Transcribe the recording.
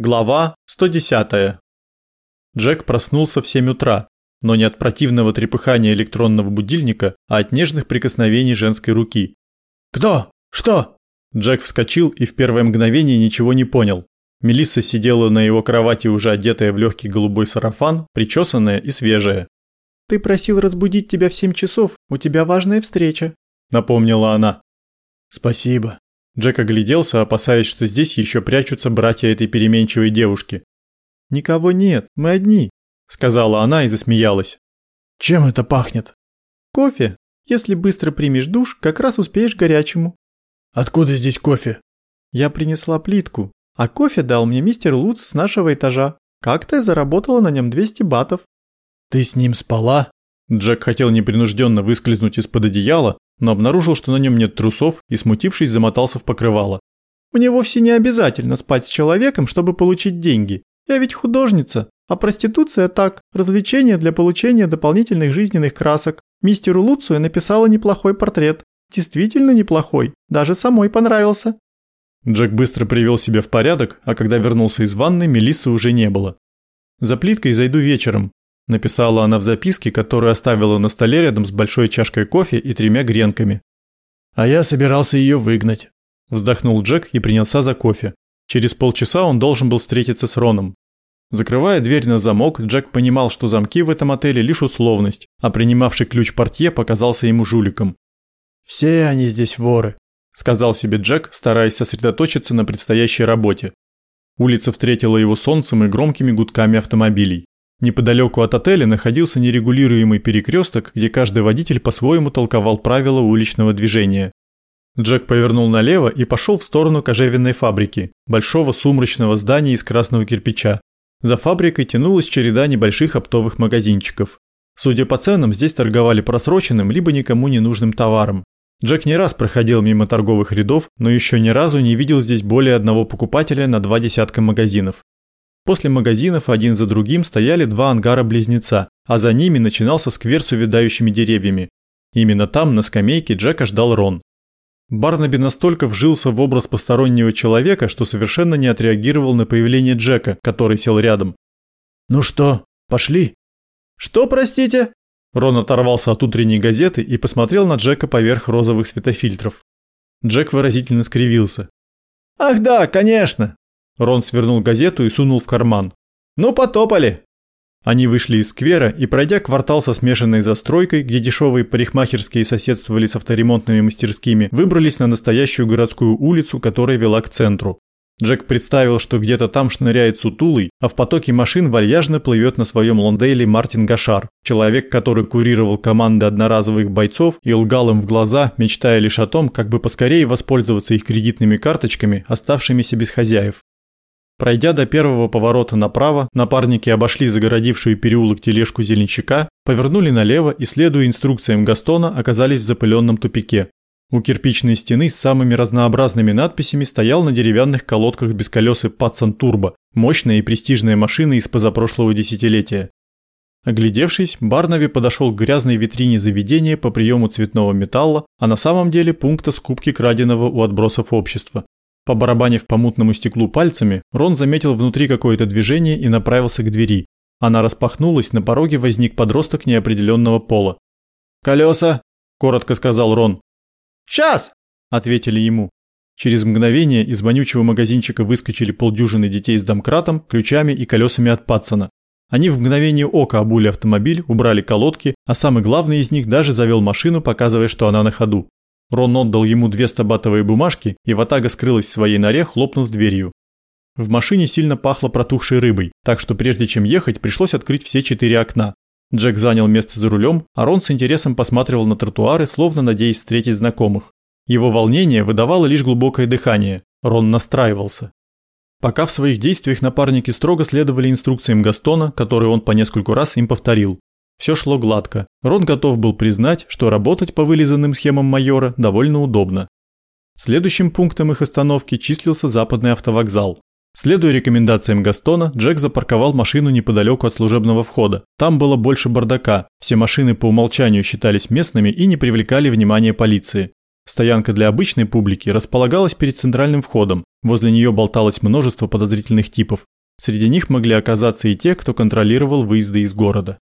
Глава 110. Джек проснулся в 7 утра, но не от противного трепыхания электронного будильника, а от нежных прикосновений женской руки. «Кто? Что?» Джек вскочил и в первое мгновение ничего не понял. Мелисса сидела на его кровати, уже одетая в легкий голубой сарафан, причесанная и свежая. «Ты просил разбудить тебя в 7 часов, у тебя важная встреча», – напомнила она. «Спасибо», Джек огляделся, опасаясь, что здесь еще прячутся братья этой переменчивой девушки. «Никого нет, мы одни», – сказала она и засмеялась. «Чем это пахнет?» «Кофе. Если быстро примешь душ, как раз успеешь горячему». «Откуда здесь кофе?» «Я принесла плитку, а кофе дал мне мистер Луц с нашего этажа. Как-то я заработала на нем 200 батов». «Ты с ним спала?» Джек хотел непринужденно выскользнуть из-под одеяла, но обнаружил, что на нем нет трусов и, смутившись, замотался в покрывало. «Мне вовсе не обязательно спать с человеком, чтобы получить деньги. Я ведь художница, а проституция так, развлечение для получения дополнительных жизненных красок. Мистеру Луцу я написала неплохой портрет. Действительно неплохой, даже самой понравился». Джек быстро привел себя в порядок, а когда вернулся из ванны, Мелиссы уже не было. «За плиткой зайду вечером», Написала она в записке, которую оставила на столе рядом с большой чашкой кофе и тремя гренками. «А я собирался ее выгнать», – вздохнул Джек и принялся за кофе. Через полчаса он должен был встретиться с Роном. Закрывая дверь на замок, Джек понимал, что замки в этом отеле лишь условность, а принимавший ключ портье показался ему жуликом. «Все они здесь воры», – сказал себе Джек, стараясь сосредоточиться на предстоящей работе. Улица встретила его солнцем и громкими гудками автомобилей. Неподалеку от отеля находился нерегулируемый перекресток, где каждый водитель по-своему толковал правила уличного движения. Джек повернул налево и пошел в сторону кожевенной фабрики, большого сумрачного здания из красного кирпича. За фабрикой тянулась череда небольших оптовых магазинчиков. Судя по ценам, здесь торговали просроченным либо никому не нужным товаром. Джек не раз проходил мимо торговых рядов, но еще ни разу не видел здесь более одного покупателя на два десятка магазинов. После магазинов один за другим стояли два ангара-близнеца, а за ними начинался сквер с увядающими деревьями. Именно там, на скамейке, Джека ждал Рон. Барнаби настолько вжился в образ постороннего человека, что совершенно не отреагировал на появление Джека, который сел рядом. «Ну что, пошли?» «Что, простите?» Рон оторвался от утренней газеты и посмотрел на Джека поверх розовых светофильтров. Джек выразительно скривился. «Ах да, конечно!» Рон свернул газету и сунул в карман. «Ну, потопали!» Они вышли из сквера и, пройдя квартал со смешанной застройкой, где дешевые парикмахерские соседствовали с авторемонтными мастерскими, выбрались на настоящую городскую улицу, которая вела к центру. Джек представил, что где-то там шныряет сутулый, а в потоке машин вальяжно плывет на своем лондейле Мартин Гашар, человек, который курировал команды одноразовых бойцов и лгал им в глаза, мечтая лишь о том, как бы поскорее воспользоваться их кредитными карточками, оставшимися без хозяев. Пройдя до первого поворота направо, напарники обошли загородившую переулок тележку зеленщика, повернули налево и, следуя инструкциям Гастона, оказались в запыленном тупике. У кирпичной стены с самыми разнообразными надписями стоял на деревянных колодках без колесы Патсон Турбо, мощная и престижная машина из позапрошлого десятилетия. Оглядевшись, Барнаби подошел к грязной витрине заведения по приему цветного металла, а на самом деле пункта скупки краденого у отбросов общества. Побарабанив по мутному стеклу пальцами, Рон заметил внутри какое-то движение и направился к двери. Она распахнулась, на пороге возник подросток неопределенного пола. «Колеса!» – коротко сказал Рон. «Сейчас!» – ответили ему. Через мгновение из вонючего магазинчика выскочили полдюжины детей с домкратом, ключами и колесами от Патсона. Они в мгновение ока обули автомобиль, убрали колодки, а самый главный из них даже завел машину, показывая, что она на ходу. Рон отдал ему две стабатовые бумажки, и Ватага скрылась в своей норе, хлопнув дверью. В машине сильно пахло протухшей рыбой, так что прежде чем ехать, пришлось открыть все четыре окна. Джек занял место за рулем, а Рон с интересом посматривал на тротуары, словно надеясь встретить знакомых. Его волнение выдавало лишь глубокое дыхание. Рон настраивался. Пока в своих действиях напарники строго следовали инструкциям Гастона, которые он по нескольку раз им повторил. Все шло гладко. Рон готов был признать, что работать по вылизанным схемам майора довольно удобно. Следующим пунктом их остановки числился западный автовокзал. Следуя рекомендациям Гастона, Джек запарковал машину неподалеку от служебного входа. Там было больше бардака, все машины по умолчанию считались местными и не привлекали внимания полиции. Стоянка для обычной публики располагалась перед центральным входом, возле нее болталось множество подозрительных типов. Среди них могли оказаться и те, кто контролировал выезды из города.